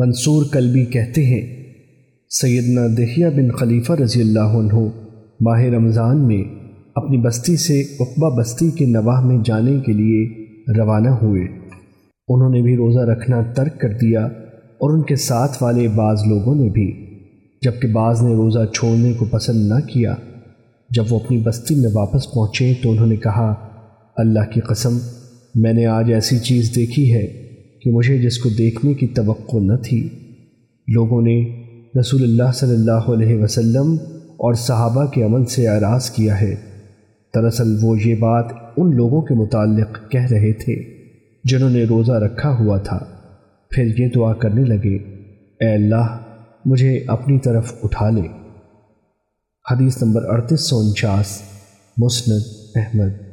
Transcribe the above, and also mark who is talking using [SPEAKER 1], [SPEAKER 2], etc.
[SPEAKER 1] منصور کلبی کہتے ہیں، سیدنا دہیہ بن خلیفہ رضی اللہ عنہ ماہ رمضان میں اپنی بستی سے اقبہ بستی کے نواح میں جانے کے لیے روانہ ہوئے۔ انہوں نے بھی روزہ رکھنا ترک کر دیا اور ان کے ساتھ والے بعض لوگوں نے بھی، جبکہ بعض نے روزہ چھوڑنے کو پسند نہ کیا۔ جب وہ اپنی بستی میں واپس پہنچے تو انہوں نے کہا، اللہ کی قسم، میں نے آج ایسی چیز دیکھی ہے کہ مجھے جس کو دیکھنے کی توقع نہ تھی، لوگوں نے رسول اللہ صلی اللہ علیہ وسلم اور صحابہ کے عمل سے اعراض کیا ہے۔ دراصل وہ یہ بات ان لوگوں کے متعلق کہہ رہے تھے جنہوں نے روزہ رکھا ہوا تھا۔ پھر یہ دعا کرنے لگے، اے اللہ، مجھے اپنی طرف اٹھا لے۔ حدیث نمبر اڑتیس سو انچاس، مسند احمد۔